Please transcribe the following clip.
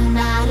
na